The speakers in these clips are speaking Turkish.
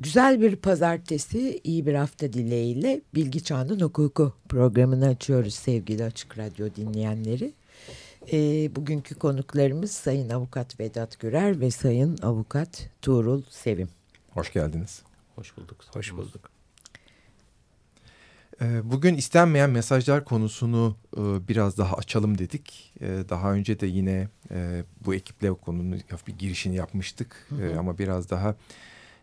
Güzel bir pazartesi, iyi bir hafta dileğiyle Bilgi Çağının Hukuku programını açıyoruz sevgili Açık Radyo dinleyenleri. E, bugünkü konuklarımız Sayın Avukat Vedat Gürer ve Sayın Avukat Tuğrul Sevim. Hoş geldiniz. Hoş bulduk. Hoş bulduk. Ee, bugün istenmeyen mesajlar konusunu e, biraz daha açalım dedik. Ee, daha önce de yine e, bu ekiple konunun bir girişini yapmıştık. Hı hı. Ama biraz daha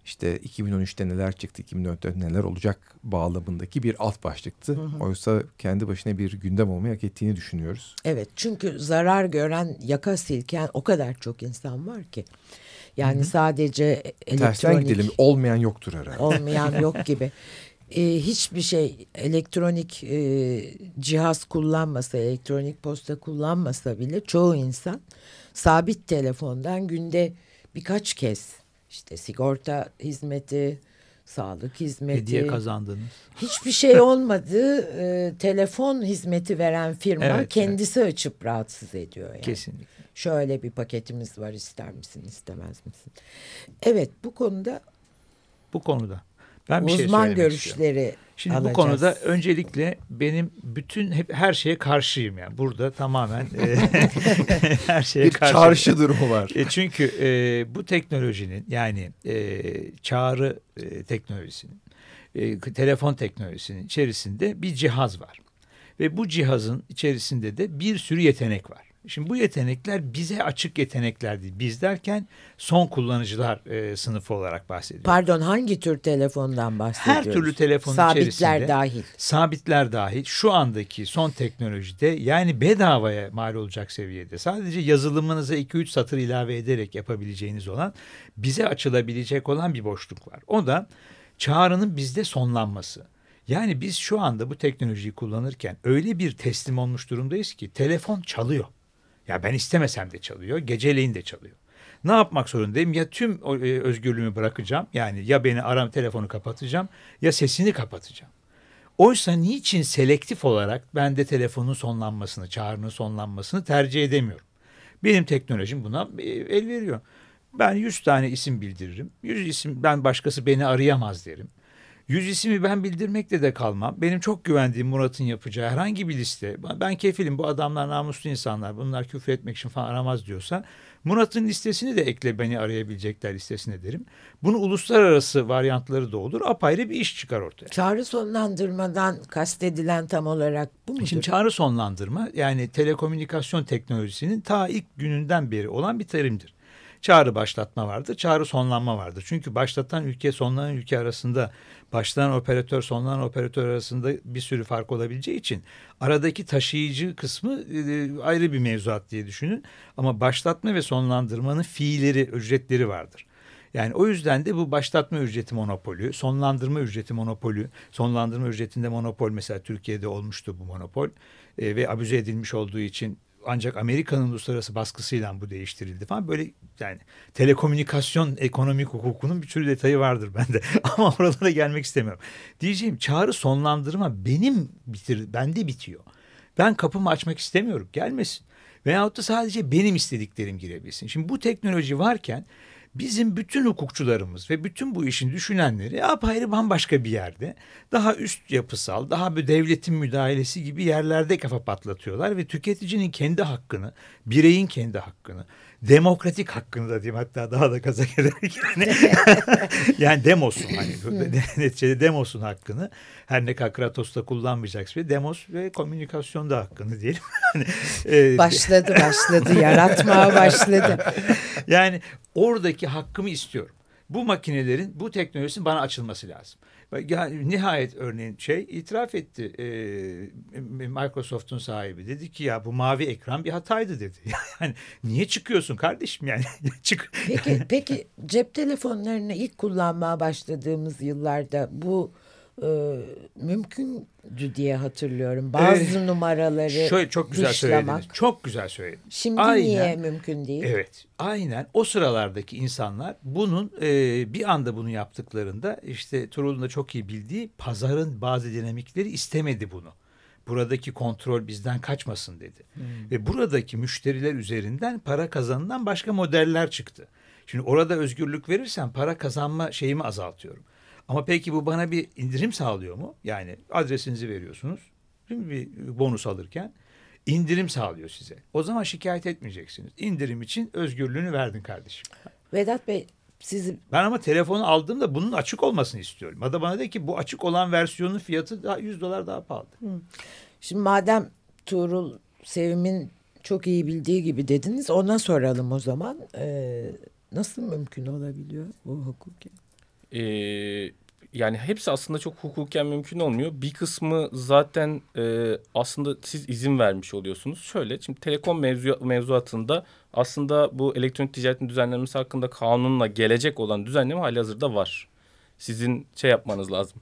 işte 2013'te neler çıktı, 2014'te neler olacak bağlamındaki bir alt başlıktı. Hı hı. Oysa kendi başına bir gündem olmayı hak ettiğini düşünüyoruz. Evet çünkü zarar gören, yaka silken o kadar çok insan var ki. Yani hı hı. sadece elektronik... Tersten gidelim, olmayan yoktur herhalde. Olmayan yok gibi. e, hiçbir şey elektronik e, cihaz kullanmasa, elektronik posta kullanmasa bile çoğu insan sabit telefondan günde birkaç kez işte sigorta hizmeti, sağlık hizmeti. Hediye kazandınız. Hiçbir şey olmadı. e, telefon hizmeti veren firma evet, kendisi evet. açıp rahatsız ediyor. Yani. Kesinlikle. Şöyle bir paketimiz var ister misin istemez misin? Evet bu konuda. Bu konuda. Ben bir şey uzman şey görüşleri istiyorum. Şimdi alacağız. bu konuda öncelikle benim bütün hep her şeye karşıyım yani. Burada tamamen e, her şeye bir karşı. çarşı durumu var. E, çünkü e, bu teknolojinin yani e, çağrı e, teknolojisinin e, telefon teknolojisinin içerisinde bir cihaz var. Ve bu cihazın içerisinde de bir sürü yetenek var. Şimdi bu yetenekler bize açık yetenekler değil. Biz derken son kullanıcılar e, sınıfı olarak bahsediyoruz. Pardon hangi tür telefondan bahsediyoruz? Her türlü telefonun Sabitler içerisinde. dahil. Sabitler dahil. Şu andaki son teknolojide yani bedavaya mal olacak seviyede. Sadece yazılımınıza 2-3 satır ilave ederek yapabileceğiniz olan bize açılabilecek olan bir boşluk var. O da çağrının bizde sonlanması. Yani biz şu anda bu teknolojiyi kullanırken öyle bir teslim olmuş durumdayız ki telefon çalıyor. Ya ben istemesem de çalıyor, geceleyin de çalıyor. Ne yapmak zorundayım? Ya tüm e, özgürlüğümü bırakacağım. Yani ya beni aram telefonu kapatacağım ya sesini kapatacağım. Oysa niçin selektif olarak ben de telefonun sonlanmasını, çağrının sonlanmasını tercih edemiyorum? Benim teknolojim buna e, el veriyor. Ben 100 tane isim bildiririm. 100 isim ben başkası beni arayamaz derim. Yüz ismi ben bildirmekle de kalmam. Benim çok güvendiğim Murat'ın yapacağı herhangi bir liste. Ben kefilim bu adamlar namuslu insanlar. Bunlar küfür etmek için falan aramaz diyorsa. Murat'ın listesini de ekle beni arayabilecekler listesine derim. Bunu uluslararası varyantları da olur. Apayrı bir iş çıkar ortaya. Çağrı sonlandırmadan kastedilen tam olarak bu mudur? Şimdi çağrı sonlandırma yani telekomünikasyon teknolojisinin ta ilk gününden beri olan bir terimdir çağrı başlatma vardır, çağrı sonlanma vardır. Çünkü başlatan ülke sonlanan ülke arasında başlayan operatör sonlanan operatör arasında bir sürü fark olabileceği için aradaki taşıyıcı kısmı e, ayrı bir mevzuat diye düşünün. Ama başlatma ve sonlandırmanın fiilleri, ücretleri vardır. Yani o yüzden de bu başlatma ücreti monopolü, sonlandırma ücreti monopolü, sonlandırma ücretinde monopol mesela Türkiye'de olmuştu bu monopol e, ve abuze edilmiş olduğu için ancak Amerika'nın uluslararası baskısıyla bu değiştirildi falan böyle yani telekomünikasyon ekonomik hukukunun bir sürü detayı vardır bende ama oralara gelmek istemiyorum. Diyeceğim çağrı sonlandırma benim bitir bende bitiyor. Ben kapımı açmak istemiyorum gelmesin. Veyahut da sadece benim istediklerim girebilsin. Şimdi bu teknoloji varken bizim bütün hukukçularımız ve bütün bu işin düşünenleri apayrı bambaşka bir yerde daha üst yapısal, daha bir devletin müdahalesi gibi yerlerde kafa patlatıyorlar ve tüketicinin kendi hakkını, bireyin kendi hakkını, demokratik hakkını da diyeyim hatta daha da kazak ederek yani, yani demosun hani neticede demosun hakkını her ne kadar Kratos'ta kullanmayacaksın ve demos ve komünikasyonda hakkını diyelim. e, başladı başladı yaratmaya başladı. yani oradaki hakkımı istiyorum. Bu makinelerin bu teknolojisinin bana açılması lazım. Yani nihayet örneğin şey itiraf etti e, Microsoft'un sahibi dedi ki ya bu mavi ekran bir hataydı dedi. Yani niye çıkıyorsun kardeşim yani çık. Peki peki cep telefonlarını ilk kullanmaya başladığımız yıllarda bu e, mümkündü diye hatırlıyorum. Bazı ee, numaraları şöyle çok güzel dışlamak. söylediniz. Çok güzel söylediniz. Şimdi aynen, niye mümkün değil? Evet. Aynen o sıralardaki insanlar bunun e, bir anda bunu yaptıklarında işte Turul'un da çok iyi bildiği pazarın bazı dinamikleri istemedi bunu. Buradaki kontrol bizden kaçmasın dedi. Hmm. Ve buradaki müşteriler üzerinden para kazanılan başka modeller çıktı. Şimdi orada özgürlük verirsem para kazanma şeyimi azaltıyorum. Ama peki bu bana bir indirim sağlıyor mu? Yani adresinizi veriyorsunuz. Değil mi? Bir bonus alırken indirim sağlıyor size. O zaman şikayet etmeyeceksiniz. İndirim için özgürlüğünü verdin kardeşim. Vedat Bey sizi Ben ama telefonu aldığımda bunun açık olmasını istiyorum. Ada bana de ki bu açık olan versiyonun fiyatı daha 100 dolar daha pahalı. şimdi madem Tuğrul Sevim'in çok iyi bildiği gibi dediniz ona soralım o zaman. Ee, nasıl mümkün olabiliyor bu hukuki? Ee, yani hepsi aslında çok hukuken mümkün olmuyor. Bir kısmı zaten e, aslında siz izin vermiş oluyorsunuz. Şöyle şimdi telekom mevzu, mevzuatında aslında bu elektronik ticaretin düzenlenmesi hakkında kanunla gelecek olan düzenleme hali hazırda var. Sizin şey yapmanız lazım.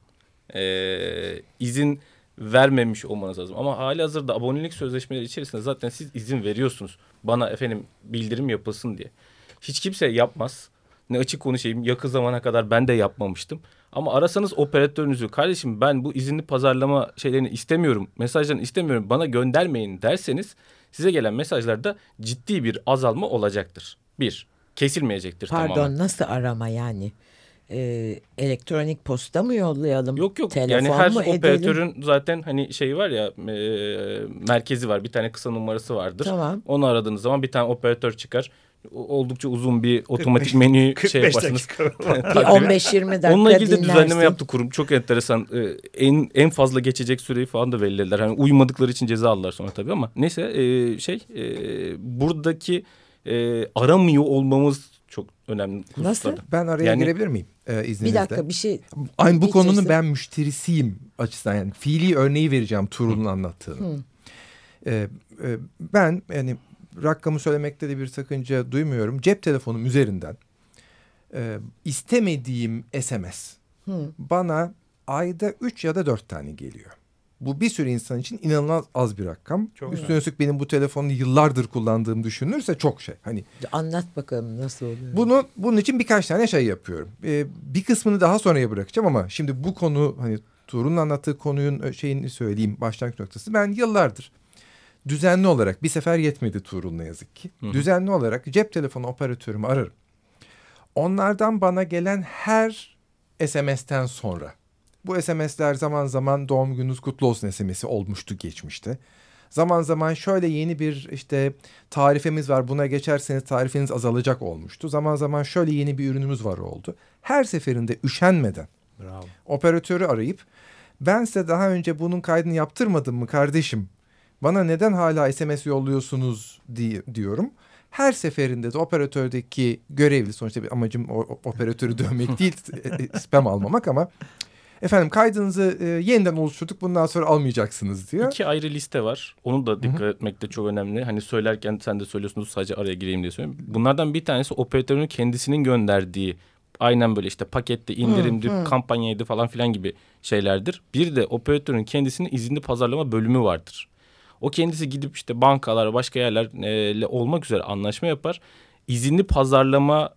Ee, izin vermemiş olmanız lazım. Ama hali hazırda abonelik sözleşmeleri içerisinde zaten siz izin veriyorsunuz. Bana efendim bildirim yapılsın diye. Hiç kimse yapmaz. Ne açık konuşayım yakın zamana kadar ben de yapmamıştım. Ama arasanız operatörünüzü kardeşim ben bu izinli pazarlama şeylerini istemiyorum. Mesajlarını istemiyorum bana göndermeyin derseniz size gelen mesajlarda ciddi bir azalma olacaktır. Bir, kesilmeyecektir Pardon tamamen. nasıl arama yani? Ee, elektronik posta mı yollayalım? Yok yok Telefon yani her mu edelim? operatörün zaten hani şey var ya e, merkezi var bir tane kısa numarası vardır. Tamam. Onu aradığınız zaman bir tane operatör çıkar. Oldukça uzun bir otomatik 45 menü 45 şey yaparsınız. dakika. Bir 15-20 dakika Onunla ilgili de dinlersin. düzenleme yaptı kurum. Çok enteresan. Ee, en en fazla geçecek süreyi falan da belirlediler. Hani uymadıkları için ceza aldılar sonra tabii ama neyse e, şey e, buradaki e, aramıyor olmamız çok önemli Nasıl? hususlardan. Ben araya Yani- girebilir miyim e, Bir izninizle? dakika bir şey Aynı bu konunun ben müşterisiyim açısından yani fiili örneği vereceğim Tuğrul'un anlattığını. Ee, e, ben yani rakamı söylemekte de bir sakınca duymuyorum. Cep telefonum üzerinden e, istemediğim SMS bana ayda 3 ya da 4 tane geliyor. Bu bir sürü insan için inanılmaz az bir rakam. Çok Üstüne üstlük benim bu telefonu yıllardır kullandığım düşünülürse çok şey. Hani anlat bakalım nasıl oluyor. bunu bunun için birkaç tane şey yapıyorum. Ee, bir kısmını daha sonraya bırakacağım ama şimdi bu konu hani Tuğrul'un anlattığı konunun şeyini söyleyeyim başlangıç noktası. Ben yıllardır düzenli olarak bir sefer yetmedi Tuğrul ne yazık ki. Düzenli olarak cep telefonu operatörümü ararım. Onlardan bana gelen her SMS'ten sonra bu SMS'ler zaman zaman doğum gününüz kutlu olsun SMS'i olmuştu geçmişte. Zaman zaman şöyle yeni bir işte tarifemiz var buna geçerseniz tarifeniz azalacak olmuştu. Zaman zaman şöyle yeni bir ürünümüz var oldu. Her seferinde üşenmeden Bravo. operatörü arayıp ben size daha önce bunun kaydını yaptırmadım mı kardeşim? Bana neden hala SMS yolluyorsunuz diye, diyorum. Her seferinde de operatördeki görevli sonuçta bir amacım o, operatörü dövmek değil e, e, spam almamak ama efendim kaydınızı e, yeniden oluşturduk bundan sonra almayacaksınız diyor. İki ayrı liste var. Onu da dikkat etmek de çok önemli. Hani söylerken sen de söylüyorsunuz sadece araya gireyim diye söylüyorum. Bunlardan bir tanesi operatörün kendisinin gönderdiği aynen böyle işte pakette indirimdi, kampanyaydı falan filan gibi şeylerdir. Bir de operatörün kendisinin izinli pazarlama bölümü vardır. O kendisi gidip işte bankalar, başka yerlerle olmak üzere anlaşma yapar. İzinli pazarlama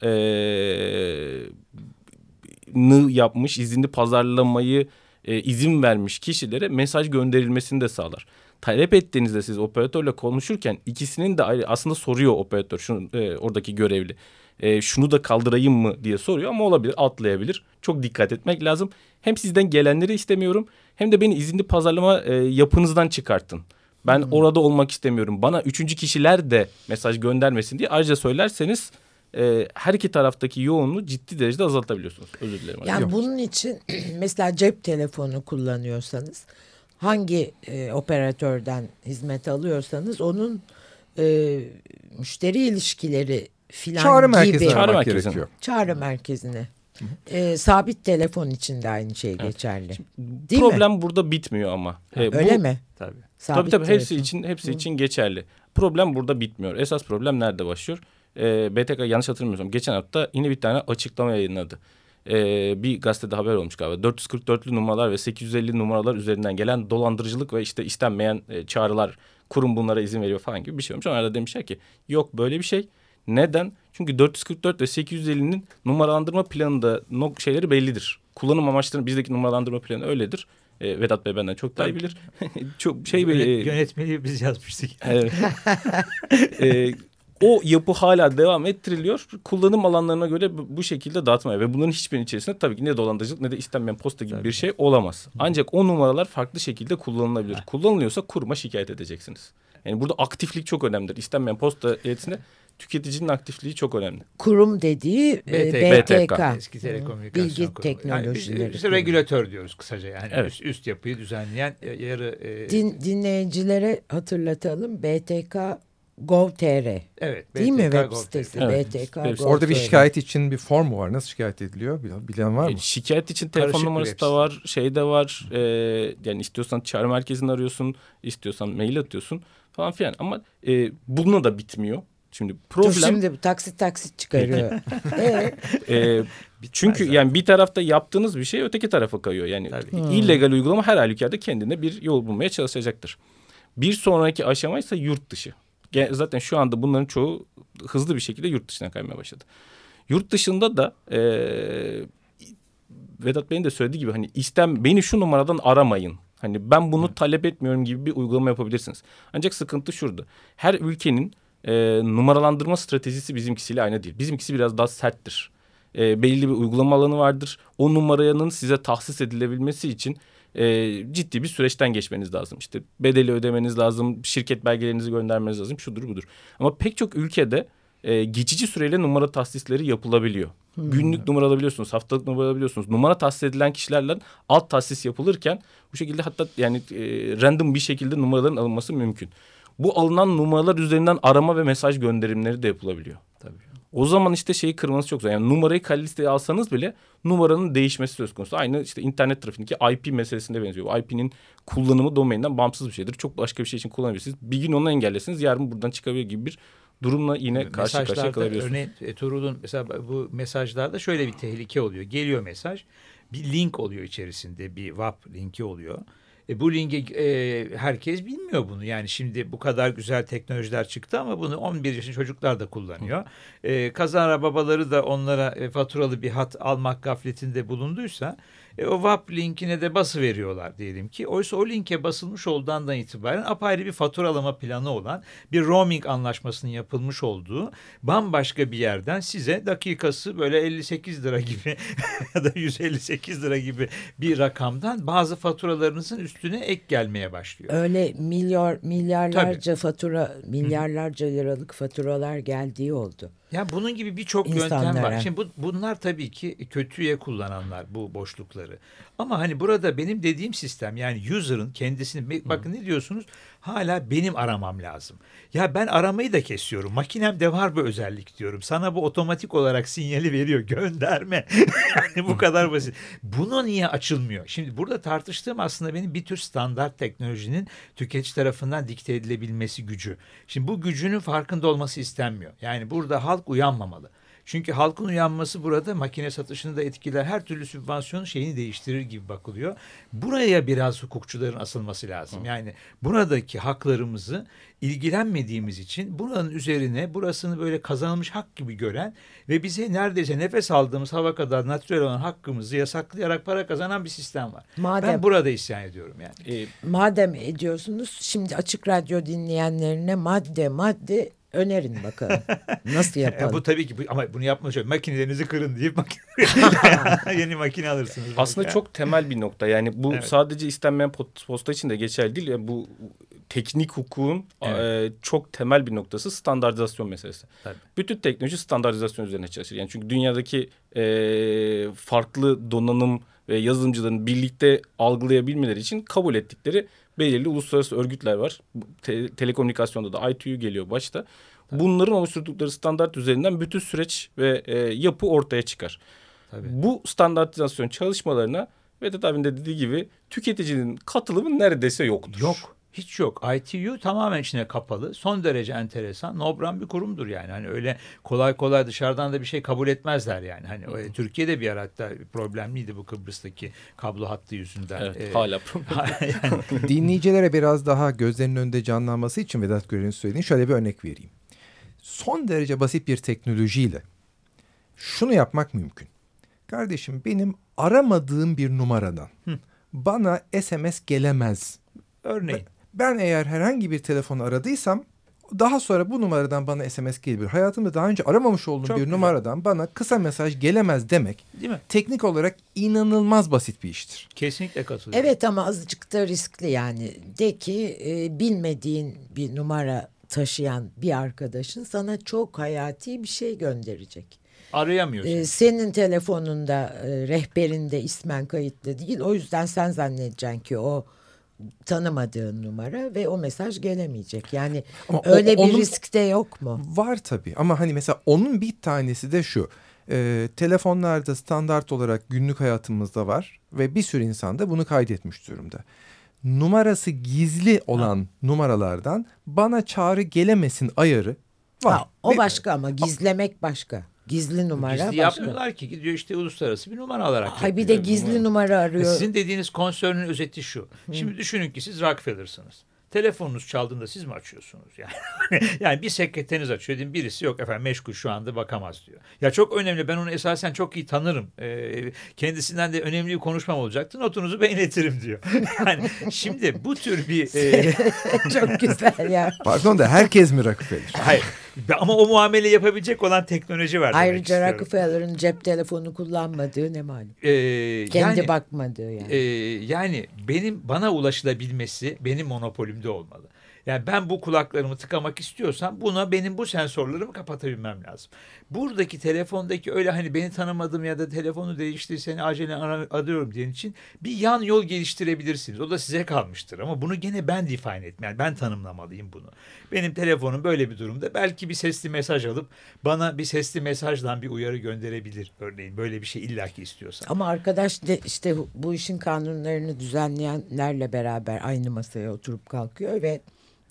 nı yapmış, izinli pazarlamayı e, izin vermiş kişilere mesaj gönderilmesini de sağlar. Talep ettiğinizde siz operatörle konuşurken ikisinin de ayrı aslında soruyor operatör şunu, e, oradaki görevli. E, şunu da kaldırayım mı diye soruyor ama olabilir atlayabilir. Çok dikkat etmek lazım. Hem sizden gelenleri istemiyorum hem de beni izinli pazarlama e, yapınızdan çıkartın. Ben orada olmak istemiyorum. Bana üçüncü kişiler de mesaj göndermesin diye ayrıca söylerseniz e, her iki taraftaki yoğunluğu ciddi derecede azaltabiliyorsunuz. Özür dilerim. Yani Yok. bunun için mesela cep telefonu kullanıyorsanız hangi e, operatörden hizmet alıyorsanız onun e, müşteri ilişkileri filan Çağrı gibi merkezine Çağrı merkezine. gerekiyor. çağrı merkezine. E, sabit telefon için de aynı şey geçerli. Değil Problem mi? burada bitmiyor ama. E, Öyle bu- mi? Tabii. Sabit tabii tabii hepsi telefon. için hepsi için geçerli. Problem burada bitmiyor. Esas problem nerede başlıyor? Ee, BTK yanlış hatırlamıyorsam geçen hafta yine bir tane açıklama yayınladı. Ee, bir gazetede haber olmuş galiba. 444'lü numaralar ve 850 numaralar üzerinden gelen dolandırıcılık ve işte istenmeyen e, çağrılar kurum bunlara izin veriyor falan gibi bir şey olmuş. Onlar da demişler ki yok böyle bir şey. Neden? Çünkü 444 ve 850'nin numaralandırma planında nok şeyleri bellidir. Kullanım amaçlarının bizdeki numaralandırma planı öyledir. E, Vedat Bey benden çok daha iyi bilir. çok şey bir Yönet- e, Yönetmeliği biz yazmıştık. Evet. Ee, o yapı hala devam ettiriliyor. Kullanım alanlarına göre bu şekilde dağıtmaya ve bunların hiçbirinin içerisinde tabii ki ne dolandırıcılık ne de istenmeyen posta gibi tabii. bir şey olamaz. Ancak o numaralar farklı şekilde kullanılabilir. Kullanılıyorsa kuruma şikayet edeceksiniz. Yani burada aktiflik çok önemlidir. İstenmeyen posta iletisinde tüketicinin aktifliği çok önemli. Kurum dediği BTK. BTK. BTK. Eski telekomünikasyon Bilgi kurumu. teknolojileri. Yani biz, biz regülatör diyoruz kısaca yani evet. üst, üst yapıyı düzenleyen e, yarı... E... Din, dinleyicilere hatırlatalım BTK Gov.tr. Evet. Değil mi web sitesi? Evet. BTK Gov. Orada bir şikayet için bir form var. Nasıl şikayet ediliyor? Bilen var mı? E, şikayet için telefon Karışık numarası da var. Şey de var. E, yani istiyorsan çağrı merkezini arıyorsun. istiyorsan mail atıyorsun falan filan. Ama e, bununla da bitmiyor. Şimdi problem... Dur şimdi taksit taksit çıkarıyor. ee, çünkü zaten. yani bir tarafta yaptığınız bir şey öteki tarafa kayıyor. Yani hmm. illegal uygulama her halükarda kendine bir yol bulmaya çalışacaktır. Bir sonraki aşama ise yurt dışı. Zaten şu anda bunların çoğu hızlı bir şekilde yurt dışına kaymaya başladı. Yurt dışında da e, Vedat Bey'in de söylediği gibi hani istem beni şu numaradan aramayın. Hani ben bunu Hı. talep etmiyorum gibi bir uygulama yapabilirsiniz. Ancak sıkıntı şurada. Her ülkenin e, numaralandırma stratejisi bizimkisiyle aynı değil. Bizimkisi biraz daha serttir. E, belli bir uygulama alanı vardır. O numaranın size tahsis edilebilmesi için e, ciddi bir süreçten geçmeniz lazım. İşte bedeli ödemeniz lazım, şirket belgelerinizi göndermeniz lazım, şudur budur. Ama pek çok ülkede e, geçici süreyle numara tahsisleri yapılabiliyor. Hmm. Günlük numara alabiliyorsunuz, haftalık numara alabiliyorsunuz. Numara tahsis edilen kişilerle alt tahsis yapılırken bu şekilde hatta yani e, random bir şekilde numaraların alınması mümkün. Bu alınan numaralar üzerinden arama ve mesaj gönderimleri de yapılabiliyor. Tabii. O zaman işte şeyi kırmanız çok zor. Yani numarayı kale listeye alsanız bile numaranın değişmesi söz konusu. Aynı işte internet trafiğindeki IP meselesinde benziyor. IP'nin kullanımı domainden bağımsız bir şeydir. Çok başka bir şey için kullanabilirsiniz. Bir gün onu engellesiniz yarın buradan çıkabilir gibi bir durumla yine karşı karşıya kalabiliyorsunuz. Örneğin e, Turul'un mesela bu mesajlarda şöyle bir tehlike oluyor. Geliyor mesaj bir link oluyor içerisinde bir WAP linki oluyor. E, bu linki e, herkes bilmiyor bunu. Yani şimdi bu kadar güzel teknolojiler çıktı ama bunu 11 yaşında çocuklar da kullanıyor. E, kazara babaları da onlara e, faturalı bir hat almak gafletinde bulunduysa e, o WAP linkine de bası veriyorlar diyelim ki. Oysa o linke basılmış olduğundan itibaren apayrı bir faturalama planı olan bir roaming anlaşmasının yapılmış olduğu bambaşka bir yerden size dakikası böyle 58 lira gibi ya da 158 lira gibi bir rakamdan bazı faturalarınızın üstüne ek gelmeye başlıyor. Öyle milyar milyarlarca Tabii. fatura milyarlarca liralık faturalar geldiği oldu. Ya bunun gibi birçok yöntem var. Şimdi bu, bunlar tabii ki kötüye kullananlar bu boşlukları. Ama hani burada benim dediğim sistem yani user'ın kendisini bakın ne diyorsunuz? Hala benim aramam lazım. Ya ben aramayı da kesiyorum. Makinemde var bu özellik diyorum. Sana bu otomatik olarak sinyali veriyor. Gönderme. yani bu kadar basit. Bunu niye açılmıyor? Şimdi burada tartıştığım aslında benim bir tür standart teknolojinin tüketici tarafından dikte edilebilmesi gücü. Şimdi bu gücünün farkında olması istenmiyor. Yani burada halk uyanmamalı. Çünkü halkın uyanması burada makine satışını da etkiler. Her türlü sübvansiyon şeyini değiştirir gibi bakılıyor. Buraya biraz hukukçuların asılması lazım. Yani buradaki haklarımızı ilgilenmediğimiz için buranın üzerine burasını böyle kazanılmış hak gibi gören ve bize neredeyse nefes aldığımız hava kadar natürel olan hakkımızı yasaklayarak para kazanan bir sistem var. Madem, ben burada isyan ediyorum yani. E, madem ediyorsunuz şimdi açık radyo dinleyenlerine madde madde önerin bakalım. Nasıl yapalım? bu tabii ki bu, ama bunu yapma şöyle makinelerinizi kırın deyip makine, yeni makine alırsınız. Aslında ya. çok temel bir nokta. Yani bu evet. sadece istenmeyen posta için de geçerli değil. Yani bu teknik hukukun evet. e, çok temel bir noktası standartizasyon meselesi. Tabii. Bütün teknoloji standartizasyon üzerine çalışır. Yani çünkü dünyadaki e, farklı donanım ve yazılımcıların birlikte algılayabilmeleri için kabul ettikleri belirli uluslararası örgütler var. Te telekomünikasyonda da ITU geliyor başta. Tabii. Bunların oluşturdukları standart üzerinden bütün süreç ve e, yapı ortaya çıkar. Tabii. Bu standartizasyon çalışmalarına Vedat abinin de dediği gibi tüketicinin katılımı neredeyse yoktur. Yok. Hiç yok. ITU tamamen içine kapalı. Son derece enteresan. Nobran bir kurumdur yani. Hani öyle kolay kolay dışarıdan da bir şey kabul etmezler yani. Hani Hı. Türkiye'de bir ara hatta problemliydi bu Kıbrıs'taki kablo hattı yüzünden. Evet, ee, hala yani. Dinleyicilere biraz daha gözlerinin önünde canlanması için Vedat Görev'in söylediğin şöyle bir örnek vereyim. Son derece basit bir teknolojiyle şunu yapmak mümkün. Kardeşim benim aramadığım bir numaradan Hı. bana SMS gelemez. Örneğin. Ben eğer herhangi bir telefonu aradıysam daha sonra bu numaradan bana SMS gelebilir. Hayatımda daha önce aramamış olduğum Çok bir güzel. numaradan bana kısa mesaj gelemez demek Değil mi? teknik olarak inanılmaz basit bir iştir. Kesinlikle katılıyorum. Evet ama azıcık da riskli yani. De ki e, bilmediğin bir numara taşıyan bir arkadaşın sana çok hayati bir şey gönderecek. Arayamıyorsun. E, senin telefonunda e, rehberinde ismen kayıtlı değil. O yüzden sen zannedeceksin ki o tanımadığın numara ve o mesaj gelemeyecek. Yani Ama o- öyle bir onun- risk de yok mu? Var tabii ama hani mesela onun bir tanesi de şu. Ee, telefonlarda standart olarak günlük hayatımızda var ve bir sürü insan da bunu kaydetmiş durumda. Numarası gizli olan numaralardan bana çağrı gelemesin ayarı var. Ha, o Ve- başka ama gizlemek başka. Gizli numara Gizli başka. yapmıyorlar ki. Gidiyor işte uluslararası bir numara alarak. Hay bir de gizli numara arıyor. Sizin dediğiniz konsörün özeti şu. Şimdi düşünün ki siz Rockefeller'sınız. Telefonunuz çaldığında siz mi açıyorsunuz yani? yani bir sekreteriniz açıyor dedim birisi yok efendim meşgul şu anda bakamaz diyor. Ya çok önemli ben onu esasen çok iyi tanırım. Ee, kendisinden de önemli bir konuşmam olacaktı notunuzu ben iletirim diyor. Yani şimdi bu tür bir e, Çok güzel ya. Pardon da herkes mi Rockefeller? hayır ama o muamele yapabilecek olan teknoloji var. Ayrıca. Rockefeller'ın cep telefonu kullanmadığı ne malum. Ee, Kendi yani- bakmadığı yani. Ee, yani benim bana ulaşılabilmesi benim monopolimde olmalı. Yani ben bu kulaklarımı tıkamak istiyorsam buna benim bu sensörlerimi kapatabilmem lazım. Buradaki telefondaki öyle hani beni tanımadım ya da telefonu değiştir seni acilen ara- arıyorum diyen için bir yan yol geliştirebilirsiniz. O da size kalmıştır ama bunu gene ben define etmem. Yani ben tanımlamalıyım bunu. Benim telefonum böyle bir durumda belki bir sesli mesaj alıp bana bir sesli mesajdan bir uyarı gönderebilir. Örneğin böyle bir şey illaki istiyorsam. Ama arkadaş de işte bu işin kanunlarını düzenleyenlerle beraber aynı masaya oturup kalkıyor ve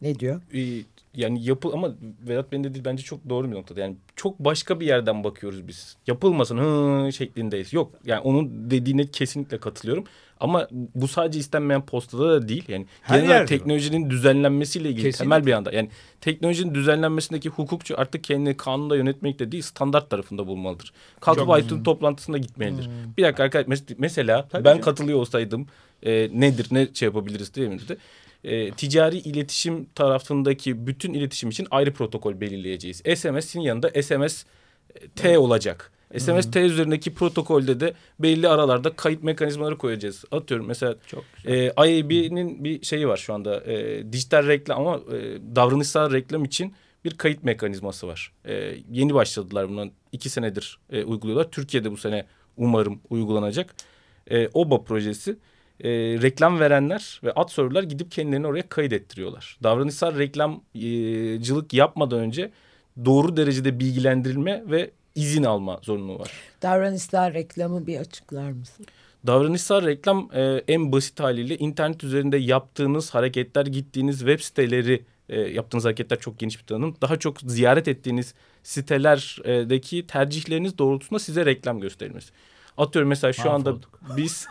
ne diyor? Ee, yani yapıl ama Vedat Bey'in dediği bence çok doğru bir noktada. Yani çok başka bir yerden bakıyoruz biz. Yapılmasın hı şeklindeyiz. Yok yani onun dediğine kesinlikle katılıyorum. Ama bu sadece istenmeyen postada da değil. Yani Her genel yerde bu. teknolojinin düzenlenmesiyle ilgili Kesinlikle. temel bir anda. Yani teknolojinin düzenlenmesindeki hukukçu artık kendini kanunda yönetmekte değil standart tarafında bulmalıdır. Kalkıp Çok Aytun toplantısına gitmelidir. Bir dakika arkadaşlar mes- mesela Tabii ben canım. katılıyor olsaydım e, nedir ne şey yapabiliriz diye mi dedi. E, ticari iletişim tarafındaki bütün iletişim için ayrı protokol belirleyeceğiz. SMS'in yanında SMS e, T olacak. SMS T üzerindeki protokolde de belli aralarda kayıt mekanizmaları koyacağız. Atıyorum mesela Çok e, IAB'nin bir şeyi var şu anda. E, dijital reklam ama e, davranışsal reklam için bir kayıt mekanizması var. E, yeni başladılar bundan iki senedir e, uyguluyorlar. Türkiye'de bu sene umarım uygulanacak. E, OBA projesi e, reklam verenler ve ad serverler gidip kendilerini oraya kaydettiriyorlar. Davranışsal reklamcılık yapmadan önce doğru derecede bilgilendirilme ve izin alma zorunluluğu var. Davranışlar reklamı bir açıklar mısın? Davranışsal reklam e, en basit haliyle internet üzerinde yaptığınız hareketler, gittiğiniz web siteleri, e, yaptığınız hareketler çok geniş bir tanım. Daha çok ziyaret ettiğiniz sitelerdeki tercihleriniz doğrultusunda size reklam gösterilmesi. Atıyorum mesela şu anda Mahvolduk. biz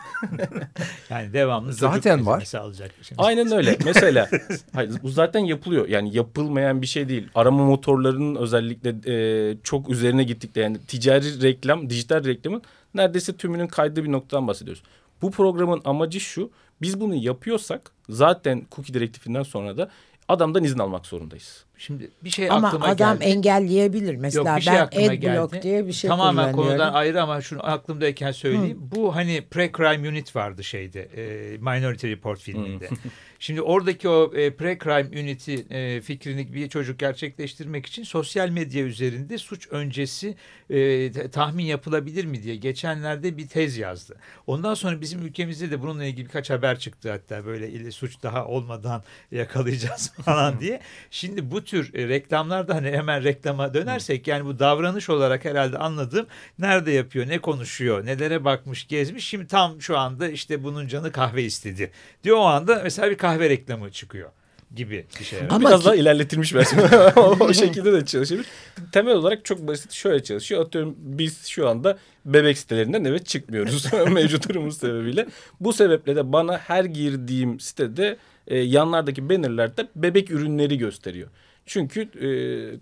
Yani devamlı Zaten var. alacak. Şimdi. aynen öyle. Mesela hayır, bu zaten yapılıyor. Yani yapılmayan bir şey değil. Arama motorlarının özellikle e, çok üzerine gittikleri yani ticari reklam, dijital reklamın neredeyse tümünün kaydığı bir noktadan bahsediyoruz. Bu programın amacı şu. Biz bunu yapıyorsak zaten cookie direktifinden sonra da adamdan izin almak zorundayız. Şimdi bir şey Ama aklıma adam geldi. engelleyebilir. Mesela Yok, bir şey ben aklıma adblock geldi. diye bir şey Tamamen kullanıyorum. konudan ayrı ama şunu aklımdayken söyleyeyim. Bu hani pre-crime unit vardı şeyde. E, Minority Report filminde. Şimdi oradaki o e, pre-crime unit'i e, fikrini bir çocuk gerçekleştirmek için sosyal medya üzerinde suç öncesi e, tahmin yapılabilir mi diye geçenlerde bir tez yazdı. Ondan sonra bizim ülkemizde de bununla ilgili birkaç haber çıktı hatta böyle ile suç daha olmadan yakalayacağız falan diye. Şimdi bu tür e, reklamlarda hani hemen reklama dönersek yani bu davranış olarak herhalde anladığım nerede yapıyor, ne konuşuyor, nelere bakmış, gezmiş. Şimdi tam şu anda işte bunun canı kahve istedi. Diyor o anda mesela bir kahve reklamı çıkıyor gibi bir şey. Ama Biraz ki- daha ilerletilmiş versiyon. o şekilde de çalışabilir. Temel olarak çok basit şöyle çalışıyor. Atıyorum biz şu anda bebek sitelerinden evet çıkmıyoruz mevcut durumumuz sebebiyle. Bu sebeple de bana her girdiğim sitede e, yanlardaki bannerlerde bebek ürünleri gösteriyor. Çünkü e,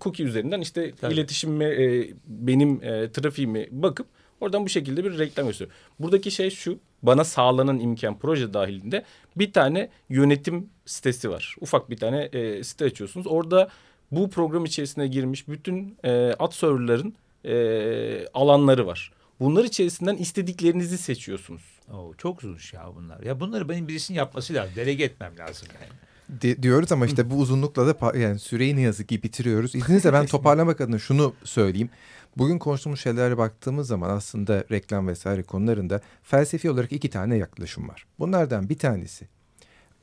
cookie üzerinden işte Tabii. iletişimime e, benim e, trafiğimi bakıp oradan bu şekilde bir reklam gösteriyor. Buradaki şey şu bana sağlanan imkan proje dahilinde bir tane yönetim sitesi var. Ufak bir tane e, site açıyorsunuz. Orada bu program içerisine girmiş bütün e, ad serverların e, alanları var. Bunlar içerisinden istediklerinizi seçiyorsunuz. Oo, çok uzun ya bunlar. Ya bunları benim birisinin yapması lazım. Delege etmem lazım yani. De, diyoruz ama işte bu uzunlukla da yani süreyi ne yazık ki bitiriyoruz. İzninizle ben toparlamak adına şunu söyleyeyim. Bugün konuştuğumuz şeylere baktığımız zaman aslında reklam vesaire konularında felsefi olarak iki tane yaklaşım var. Bunlardan bir tanesi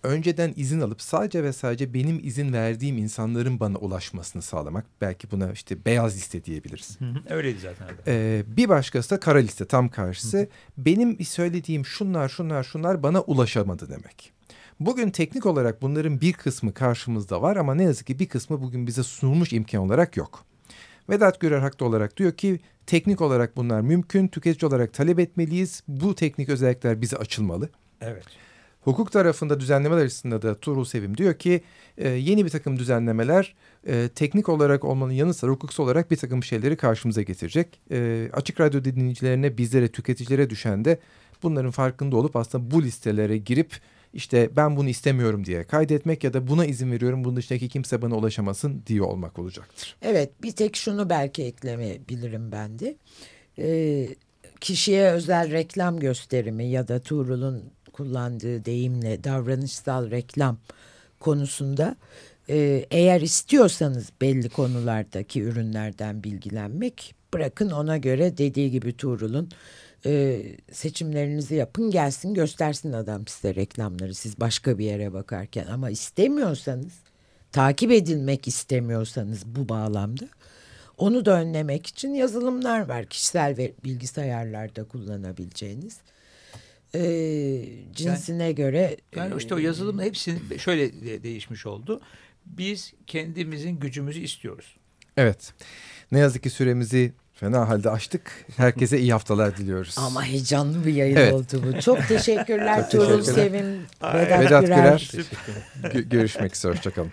önceden izin alıp sadece ve sadece benim izin verdiğim insanların bana ulaşmasını sağlamak. Belki buna işte beyaz liste diyebiliriz. Öyleydi zaten. Ee, bir başkası da kara liste tam karşısı. Benim söylediğim şunlar şunlar şunlar bana ulaşamadı demek. Bugün teknik olarak bunların bir kısmı karşımızda var ama ne yazık ki bir kısmı bugün bize sunulmuş imkan olarak yok. Vedat Gürer haklı olarak diyor ki teknik olarak bunlar mümkün, tüketici olarak talep etmeliyiz. Bu teknik özellikler bize açılmalı. Evet. Hukuk tarafında düzenlemeler açısından da Tuğrul Sevim diyor ki e, yeni bir takım düzenlemeler e, teknik olarak olmanın yanı sıra hukuksal olarak bir takım şeyleri karşımıza getirecek. E, açık radyo dinleyicilerine bizlere tüketicilere düşen de bunların farkında olup aslında bu listelere girip işte ben bunu istemiyorum diye kaydetmek ya da buna izin veriyorum bunun dışındaki kimse bana ulaşamasın diye olmak olacaktır. Evet bir tek şunu belki eklemeyebilirim ben de. Ee, kişiye özel reklam gösterimi ya da Tuğrul'un kullandığı deyimle davranışsal reklam konusunda e, eğer istiyorsanız belli konulardaki ürünlerden bilgilenmek bırakın ona göre dediği gibi Tuğrul'un e, seçimlerinizi yapın gelsin göstersin adam size reklamları siz başka bir yere bakarken ama istemiyorsanız takip edilmek istemiyorsanız bu bağlamda onu da önlemek için yazılımlar var kişisel ve bilgisayarlarda kullanabileceğiniz e, cinsine yani, göre. Yani işte o yazılımın hepsinin şöyle de değişmiş oldu. Biz kendimizin gücümüzü istiyoruz. Evet. Ne yazık ki süremizi fena halde açtık. Herkese iyi haftalar diliyoruz. Ama heyecanlı bir yayın evet. oldu bu. Çok teşekkürler Tuğrul Sevim, Vedat, Vedat Gürer. Gürer. Görüşmek üzere. Hoşçakalın.